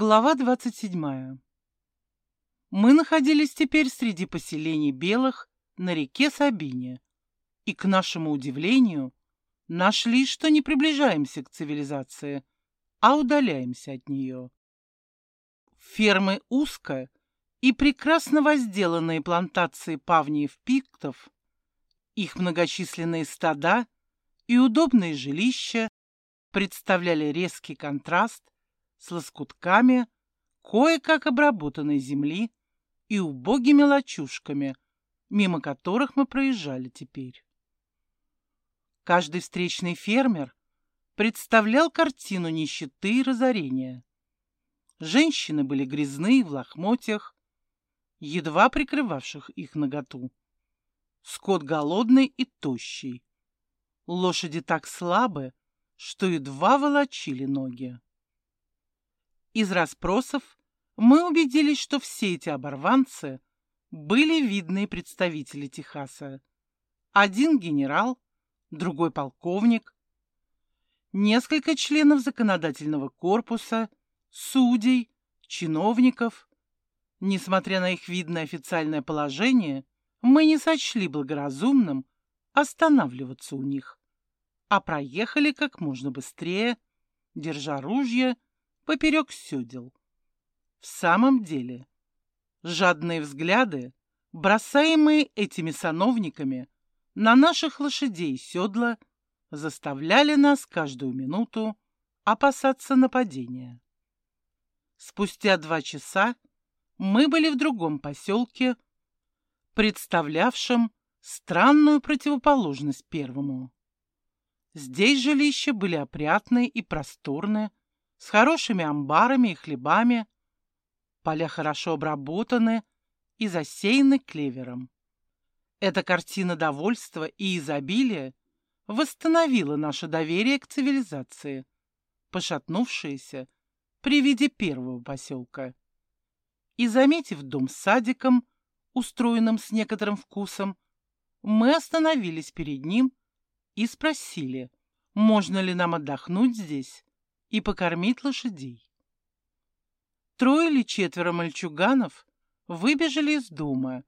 Глава 27. Мы находились теперь среди поселений белых на реке Сабине, и, к нашему удивлению, нашли, что не приближаемся к цивилизации, а удаляемся от нее. Фермы узко и прекрасно возделанные плантации павниев-пиктов, их многочисленные стада и удобные жилища представляли резкий контраст с лоскутками кое-как обработанной земли и убогими лачушками, мимо которых мы проезжали теперь. Каждый встречный фермер представлял картину нищеты и разорения. Женщины были грязны в лохмотьях, едва прикрывавших их наготу. Скот голодный и тощий. Лошади так слабы, что едва волочили ноги. Из расспросов мы убедились, что все эти оборванцы были видные представители Техаса. Один генерал, другой полковник, несколько членов законодательного корпуса, судей, чиновников. Несмотря на их видное официальное положение, мы не сочли благоразумным останавливаться у них, а проехали как можно быстрее, держа ружья поперек сёдел. В самом деле, жадные взгляды, бросаемые этими сановниками на наших лошадей седла, заставляли нас каждую минуту опасаться нападения. Спустя два часа мы были в другом поселке, представлявшем странную противоположность первому. Здесь жилища были опрятные и просторные, с хорошими амбарами и хлебами, поля хорошо обработаны и засеяны клевером. Эта картина довольства и изобилия восстановила наше доверие к цивилизации, пошатнувшееся при виде первого поселка. И, заметив дом с садиком, устроенным с некоторым вкусом, мы остановились перед ним и спросили, можно ли нам отдохнуть здесь и покормить лошадей. Трое или четверо мальчуганов выбежали из дома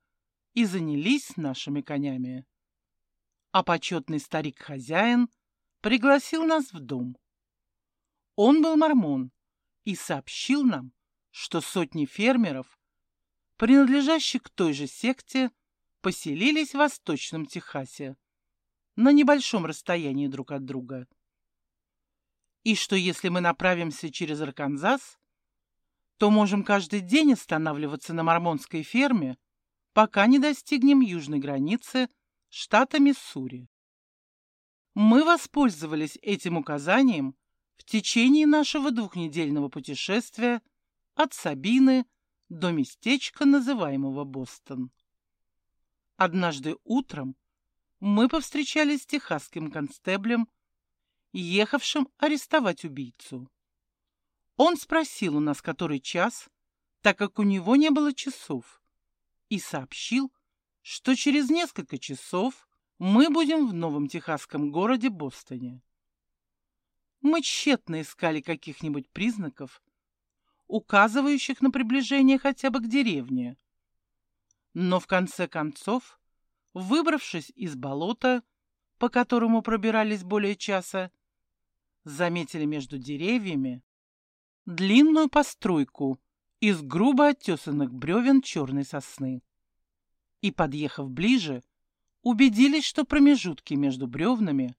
и занялись нашими конями. А почетный старик-хозяин пригласил нас в дом. Он был мормон и сообщил нам, что сотни фермеров, принадлежащих к той же секте, поселились в Восточном Техасе на небольшом расстоянии друг от друга и что если мы направимся через Арканзас, то можем каждый день останавливаться на мормонской ферме, пока не достигнем южной границы штата Миссури. Мы воспользовались этим указанием в течение нашего двухнедельного путешествия от Сабины до местечка, называемого Бостон. Однажды утром мы повстречались с техасским констеблем ехавшим арестовать убийцу. Он спросил у нас, который час, так как у него не было часов, и сообщил, что через несколько часов мы будем в новом техасском городе Бостоне. Мы тщетно искали каких-нибудь признаков, указывающих на приближение хотя бы к деревне. Но в конце концов, выбравшись из болота, по которому пробирались более часа, заметили между деревьями длинную постройку из грубо оттесанных бревен черной сосны. И, подъехав ближе, убедились, что промежутки между бревнами,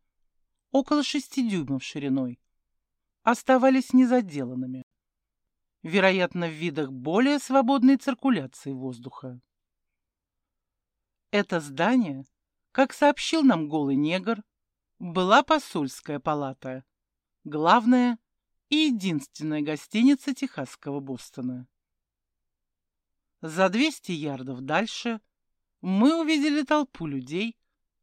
около шести дюймов шириной, оставались незаделанными, вероятно, в видах более свободной циркуляции воздуха. Это здание, как сообщил нам голый негр, была посольская палата, главная и единственная гостиница техасского Бостона. За 200 ярдов дальше мы увидели толпу людей,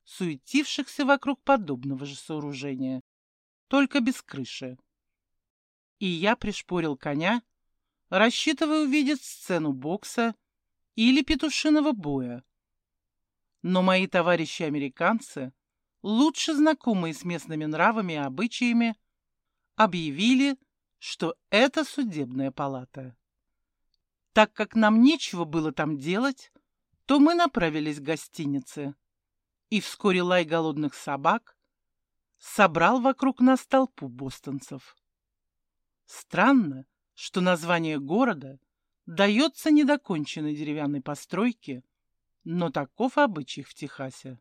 суетившихся вокруг подобного же сооружения, только без крыши. И я пришпорил коня, рассчитывая увидеть сцену бокса или петушиного боя. Но мои товарищи-американцы, лучше знакомые с местными нравами и обычаями, объявили, что это судебная палата. Так как нам нечего было там делать, то мы направились к гостинице. И вскоре лай голодных собак собрал вокруг нас толпу бостонцев. Странно, что название города дается недоконченной деревянной постройке, но таков обычай в Техасе.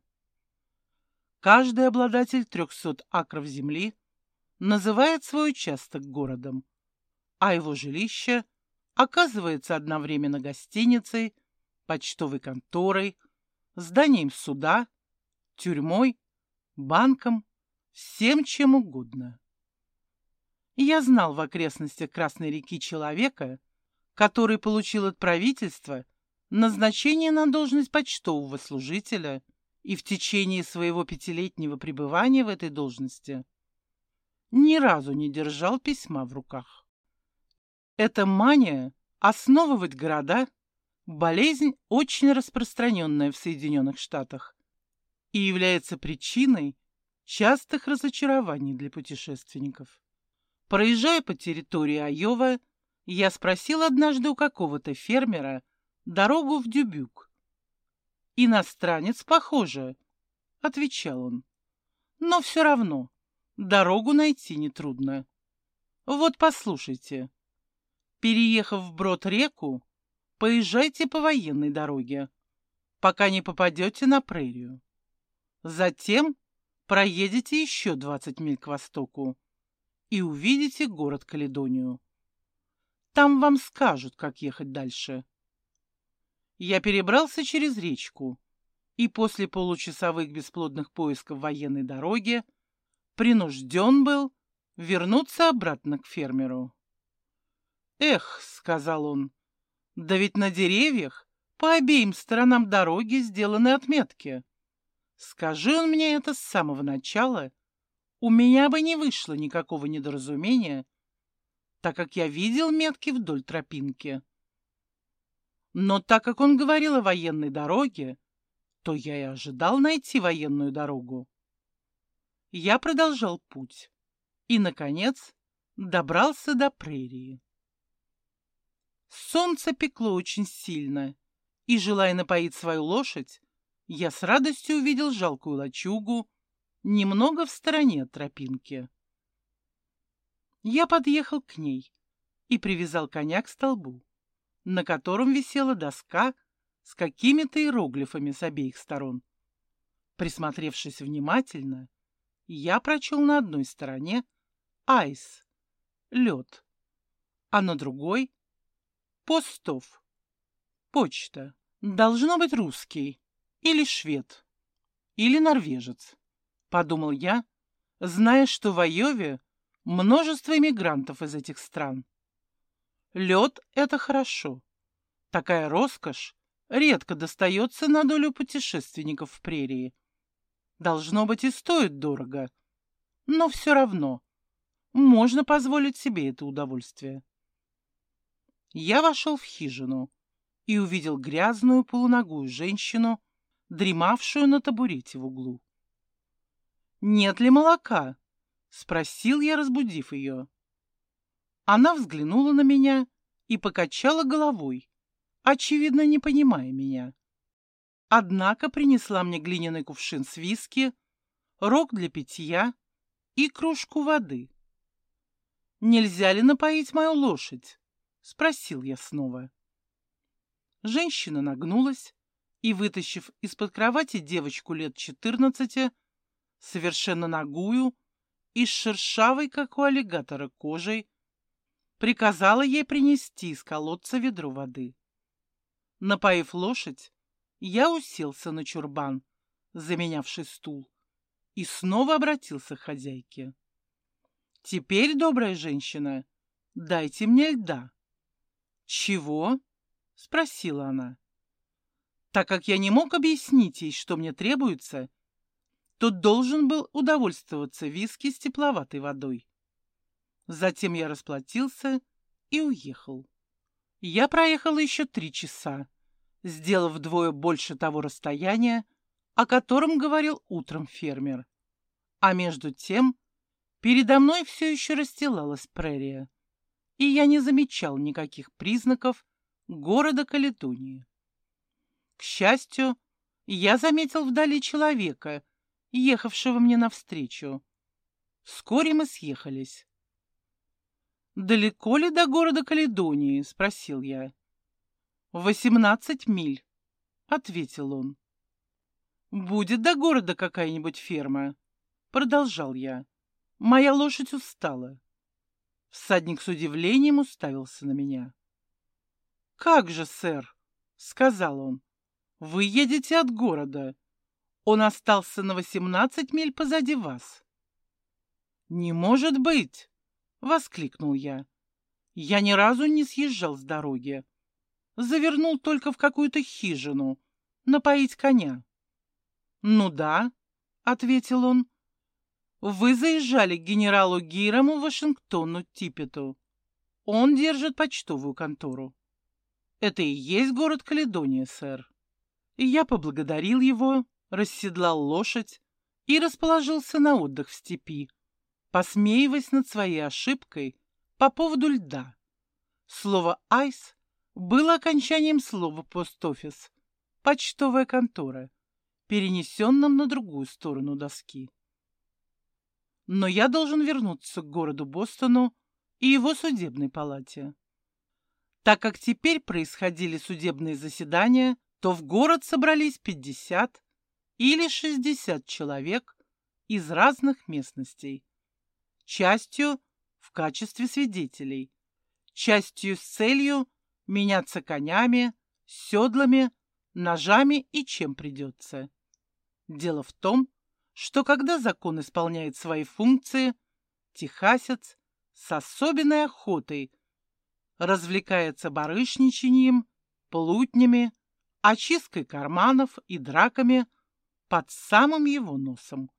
Каждый обладатель 300 акров земли называет свой участок городом, а его жилище оказывается одновременно гостиницей, почтовой конторой, зданием суда, тюрьмой, банком, всем чем угодно. Я знал в окрестностях Красной реки человека, который получил от правительства назначение на должность почтового служителя и в течение своего пятилетнего пребывания в этой должности ни разу не держал письма в руках. Эта мания основывать города – болезнь, очень распространенная в Соединенных Штатах и является причиной частых разочарований для путешественников. Проезжая по территории Айова, я спросил однажды у какого-то фермера дорогу в Дюбюк. «Иностранец, похоже», — отвечал он. «Но все равно дорогу найти нетрудно. Вот послушайте. Переехав в брод-реку, поезжайте по военной дороге, пока не попадете на прерию. Затем проедете еще 20 миль к востоку и увидите город Каледонию. Там вам скажут, как ехать дальше. Я перебрался через речку и после получасовых бесплодных поисков военной дороги принужден был вернуться обратно к фермеру. «Эх», — сказал он, — «да ведь на деревьях по обеим сторонам дороги сделаны отметки. Скажи он мне это с самого начала, у меня бы не вышло никакого недоразумения, так как я видел метки вдоль тропинки. Но так как он говорил о военной дороге, то я и ожидал найти военную дорогу. Я продолжал путь и, наконец, добрался до прерии. Солнце пекло очень сильно, и, желая напоить свою лошадь, я с радостью увидел жалкую лачугу немного в стороне от тропинки. Я подъехал к ней и привязал коня к столбу, на котором висела доска с какими-то иероглифами с обеих сторон. Присмотревшись внимательно, я прочел на одной стороне «Айс» — лед, а на другой — «Постов» — почта. Должно быть русский или швед или норвежец, подумал я, зная, что в Айове множество иммигрантов из этих стран. Лед — это хорошо. Такая роскошь редко достается на долю путешественников в прерии. Должно быть и стоит дорого, но все равно можно позволить себе это удовольствие. Я вошел в хижину и увидел грязную полуногую женщину, дремавшую на табурете в углу. «Нет ли молока?» — спросил я, разбудив ее. Она взглянула на меня и покачала головой, очевидно, не понимая меня. Однако принесла мне глиняный кувшин с виски, рог для питья и кружку воды. «Нельзя ли напоить мою лошадь?» — спросил я снова. Женщина нагнулась и, вытащив из-под кровати девочку лет четырнадцати, совершенно нагую и с шершавой, как у аллигатора, кожей, приказала ей принести из колодца ведро воды. Напоив лошадь, я уселся на чурбан, заменявший стул, и снова обратился к хозяйке. «Теперь, добрая женщина, дайте мне льда». «Чего?» — спросила она. Так как я не мог объяснить ей, что мне требуется, то должен был удовольствоваться виски с тепловатой водой. Затем я расплатился и уехал. Я проехал еще три часа, сделав вдвое больше того расстояния, о котором говорил утром фермер. А между тем передо мной все еще расстилалась прерия, и я не замечал никаких признаков города Каледонии. К счастью, я заметил вдали человека, ехавшего мне навстречу. Вскоре мы съехались. «Далеко ли до города Каледонии?» — спросил я. «Восемнадцать миль», — ответил он. «Будет до города какая-нибудь ферма?» — продолжал я. «Моя лошадь устала». Всадник с удивлением уставился на меня. «Как же, сэр?» — сказал он. «Вы едете от города. Он остался на восемнадцать миль позади вас». «Не может быть!» — воскликнул я. «Я ни разу не съезжал с дороги. Завернул только в какую-то хижину, напоить коня». «Ну да», — ответил он. «Вы заезжали к генералу Гирому Вашингтону Типпету. Он держит почтовую контору. Это и есть город Каледония, сэр». И я поблагодарил его, расседлал лошадь и расположился на отдых в степи, посмеиваясь над своей ошибкой по поводу льда. Слово «айс» было окончанием слова «пост-офис» — почтовая контора, перенесенным на другую сторону доски. Но я должен вернуться к городу Бостону и его судебной палате. Так как теперь происходили судебные заседания, то в город собрались 50 или 60 человек из разных местностей частью в качестве свидетелей, частью с целью меняться конями, седлами, ножами и чем придется. Дело в том, что когда закон исполняет свои функции, техасец с особенной охотой развлекается барышничанием, плутнями, очисткой карманов и драками под самым его носом,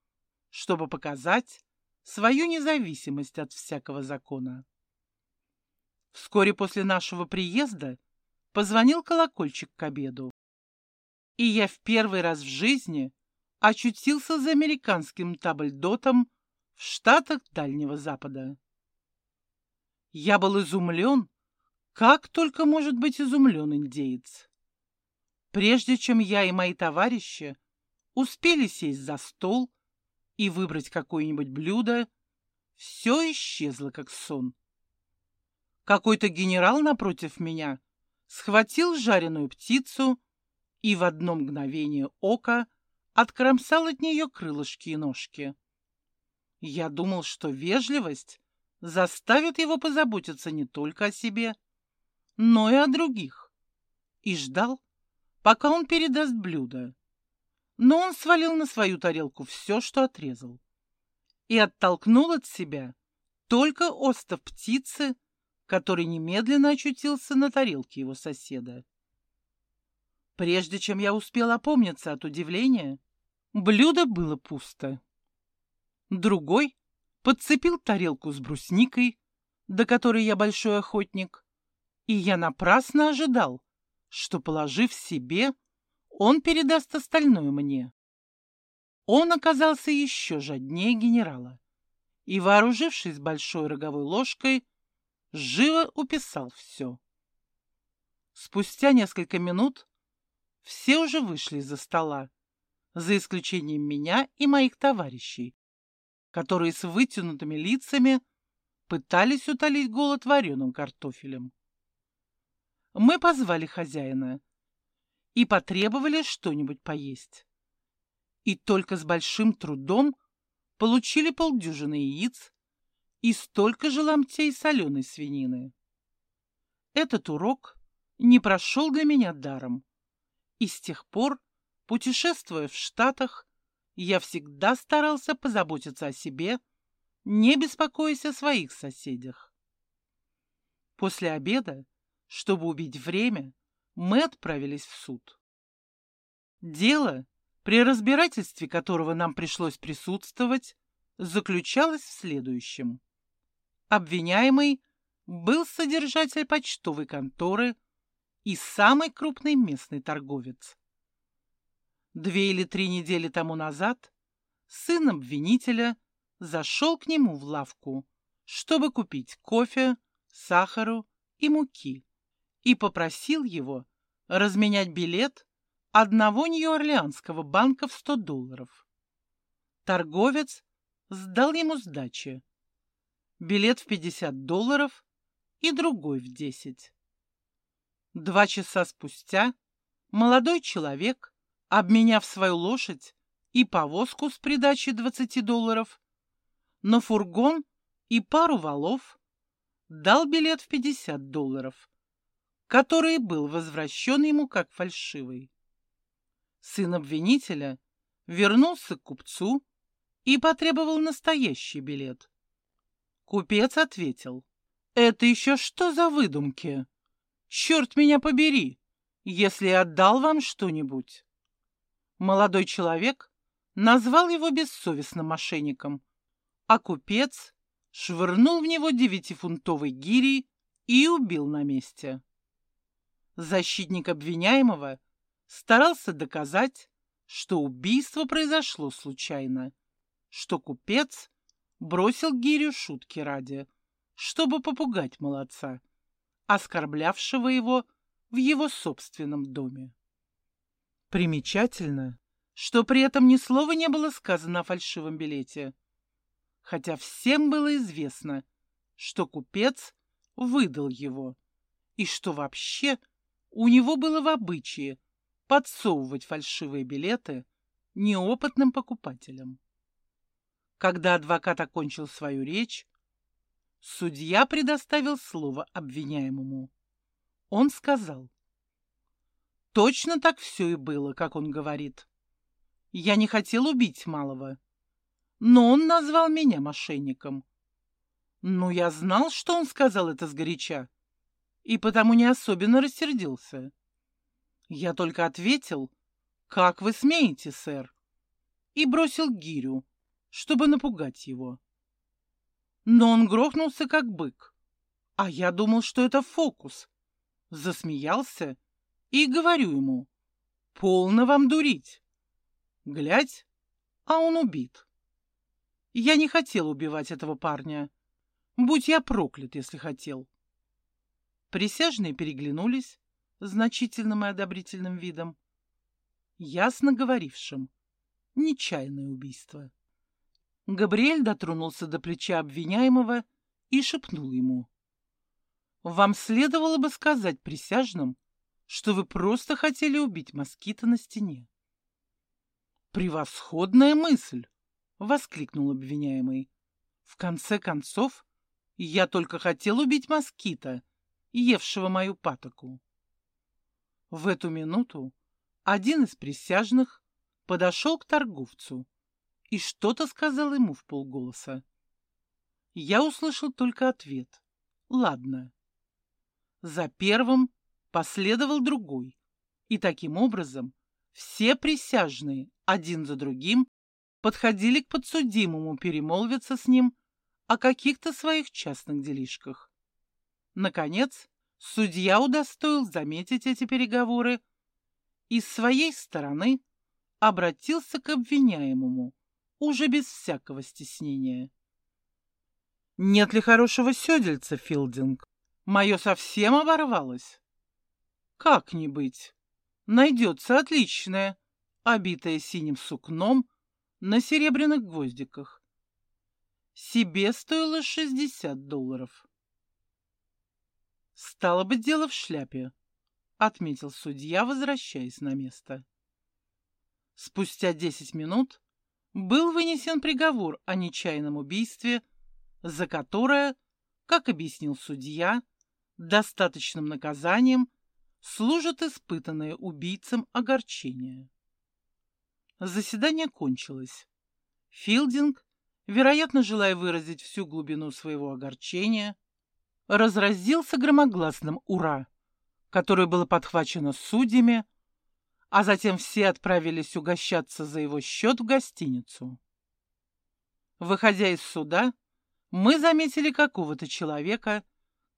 чтобы показать, свою независимость от всякого закона. Вскоре после нашего приезда позвонил колокольчик к обеду, и я в первый раз в жизни очутился за американским табльдотом в штатах Дальнего Запада. Я был изумлен, как только может быть изумлен индеец. Прежде чем я и мои товарищи успели сесть за стол и выбрать какое-нибудь блюдо, все исчезло, как сон. Какой-то генерал напротив меня схватил жареную птицу и в одно мгновение ока откромсал от нее крылышки и ножки. Я думал, что вежливость заставит его позаботиться не только о себе, но и о других, и ждал, пока он передаст блюдо но он свалил на свою тарелку все, что отрезал, и оттолкнул от себя только остов птицы, который немедленно очутился на тарелке его соседа. Прежде чем я успел опомниться от удивления, блюдо было пусто. Другой подцепил тарелку с брусникой, до которой я большой охотник, и я напрасно ожидал, что, положив себе, он передаст остальное мне. Он оказался еще жаднее генерала и, вооружившись большой роговой ложкой, живо уписал все. Спустя несколько минут все уже вышли за стола, за исключением меня и моих товарищей, которые с вытянутыми лицами пытались утолить голод вареным картофелем. Мы позвали хозяина, и потребовали что-нибудь поесть. И только с большим трудом получили полдюжины яиц и столько же ломтей соленой свинины. Этот урок не прошел для меня даром, и с тех пор, путешествуя в Штатах, я всегда старался позаботиться о себе, не беспокоясь о своих соседях. После обеда, чтобы убить время, мы отправились в суд. Дело, при разбирательстве которого нам пришлось присутствовать, заключалось в следующем. Обвиняемый был содержатель почтовой конторы и самый крупный местный торговец. Две или три недели тому назад сын обвинителя зашел к нему в лавку, чтобы купить кофе, сахару и муки и попросил его разменять билет одного Нью-Орлеанского банка в 100 долларов. Торговец сдал ему сдачи. Билет в 50 долларов и другой в 10. Два часа спустя молодой человек, обменяв свою лошадь и повозку с придачей 20 долларов, на фургон и пару валов, дал билет в 50 долларов, который был возвращен ему как фальшивый. Сын обвинителя вернулся к купцу и потребовал настоящий билет. Купец ответил, «Это еще что за выдумки? Черт меня побери, если я отдал вам что-нибудь». Молодой человек назвал его бессовестным мошенником, а купец швырнул в него девятифунтовой гири и убил на месте. Защитник обвиняемого старался доказать, что убийство произошло случайно, что купец бросил гирю шутки ради, чтобы попугать молодца, оскорблявшего его в его собственном доме. Примечательно, что при этом ни слова не было сказано о фальшивом билете, хотя всем было известно, что купец выдал его, и что вообще у него было в обычае подсовывать фальшивые билеты неопытным покупателям. Когда адвокат окончил свою речь, судья предоставил слово обвиняемому. Он сказал, «Точно так все и было, как он говорит. Я не хотел убить малого, но он назвал меня мошенником. Ну, я знал, что он сказал это сгоряча, и потому не особенно рассердился. Я только ответил, «Как вы смеете, сэр?» и бросил гирю, чтобы напугать его. Но он грохнулся, как бык, а я думал, что это фокус. Засмеялся и говорю ему, «Полно вам дурить!» Глядь, а он убит. Я не хотел убивать этого парня. Будь я проклят, если хотел. Присяжные переглянулись значительным и одобрительным видом. Ясно говорившим. Нечаянное убийство. Габриэль дотронулся до плеча обвиняемого и шепнул ему. «Вам следовало бы сказать присяжным, что вы просто хотели убить москита на стене. «Превосходная мысль!» — воскликнул обвиняемый. «В конце концов, я только хотел убить москита, евшего мою патоку». В эту минуту один из присяжных подошел к торговцу и что-то сказал ему в полголоса. Я услышал только ответ «Ладно». За первым последовал другой, и таким образом все присяжные один за другим подходили к подсудимому перемолвиться с ним о каких-то своих частных делишках. Наконец, судья удостоил заметить эти переговоры и с своей стороны обратился к обвиняемому, уже без всякого стеснения. «Нет ли хорошего сёдельца, Филдинг? Мое совсем оборвалось». «Как не быть? Найдется отличное, обитая синим сукном на серебряных гвоздиках. Себе стоило 60 долларов. «Стало быть, дело в шляпе», — отметил судья, возвращаясь на место. Спустя 10 минут был вынесен приговор о нечаянном убийстве, за которое, как объяснил судья, достаточным наказанием служат испытанные убийцам огорчения. Заседание кончилось. Филдинг, вероятно, желая выразить всю глубину своего огорчения, разразился громогласным «Ура!», которое было подхвачено судьями, а затем все отправились угощаться за его счет в гостиницу. Выходя из суда, мы заметили какого-то человека,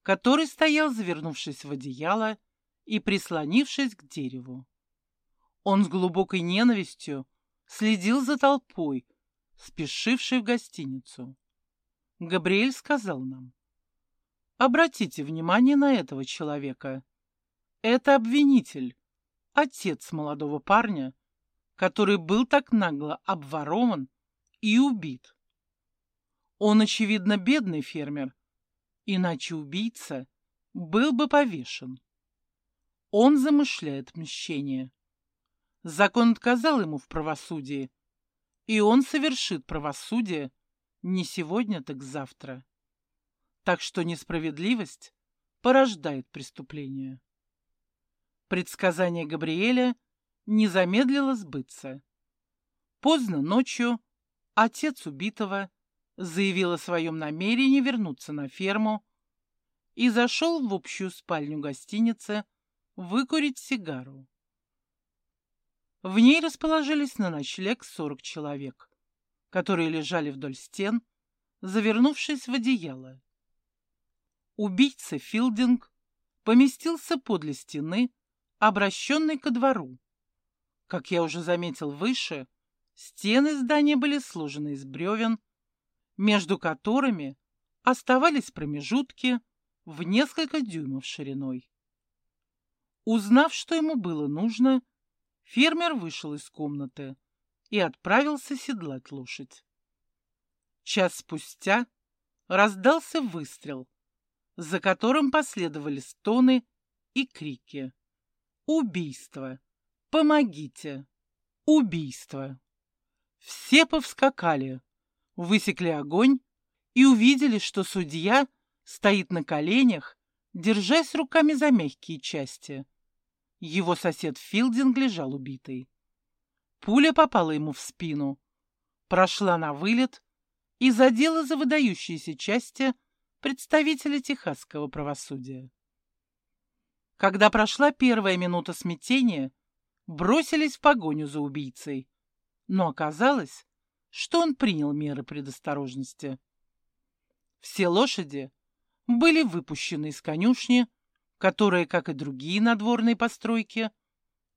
который стоял, завернувшись в одеяло и прислонившись к дереву. Он с глубокой ненавистью следил за толпой, спешившей в гостиницу. Габриэль сказал нам, Обратите внимание на этого человека. Это обвинитель, отец молодого парня, который был так нагло обворован и убит. Он, очевидно, бедный фермер, иначе убийца был бы повешен. Он замышляет мщение. Закон отказал ему в правосудии, и он совершит правосудие не сегодня, так завтра. Так что несправедливость порождает преступление. Предсказание Габриэля не замедлило сбыться. Поздно ночью отец убитого заявил о своем намерении вернуться на ферму и зашел в общую спальню гостиницы выкурить сигару. В ней расположились на ночлег сорок человек, которые лежали вдоль стен, завернувшись в одеяло. Убийца Филдинг поместился подле стены, обращенной ко двору. Как я уже заметил выше, стены здания были сложены из бревен, между которыми оставались промежутки в несколько дюймов шириной. Узнав, что ему было нужно, Фермер вышел из комнаты и отправился седлать лошадь. Час спустя раздался выстрел, за которым последовали стоны и крики. «Убийство! Помогите! Убийство!» Все повскакали, высекли огонь и увидели, что судья стоит на коленях, держась руками за мягкие части. Его сосед Филдинг лежал убитый. Пуля попала ему в спину, прошла на вылет и задела за выдающиеся части представителя техасского правосудия. Когда прошла первая минута смятения, бросились в погоню за убийцей, но оказалось, что он принял меры предосторожности. Все лошади были выпущены из конюшни, которая, как и другие надворные постройки,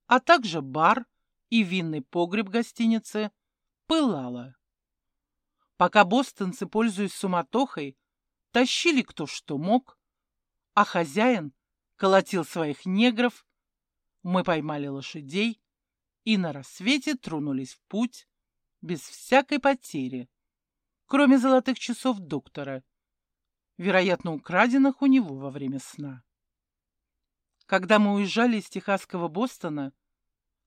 а также бар и винный погреб гостиницы, пылала. Пока бостонцы, пользуясь суматохой, тащили кто что мог, а хозяин колотил своих негров, мы поймали лошадей и на рассвете тронулись в путь без всякой потери, кроме золотых часов доктора, вероятно, украденных у него во время сна. Когда мы уезжали из техасского Бостона,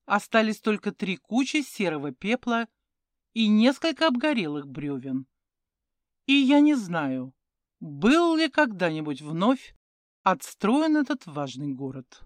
остались только три кучи серого пепла и несколько обгорелых бревен. И я не знаю, был ли когда-нибудь вновь отстроен этот важный город.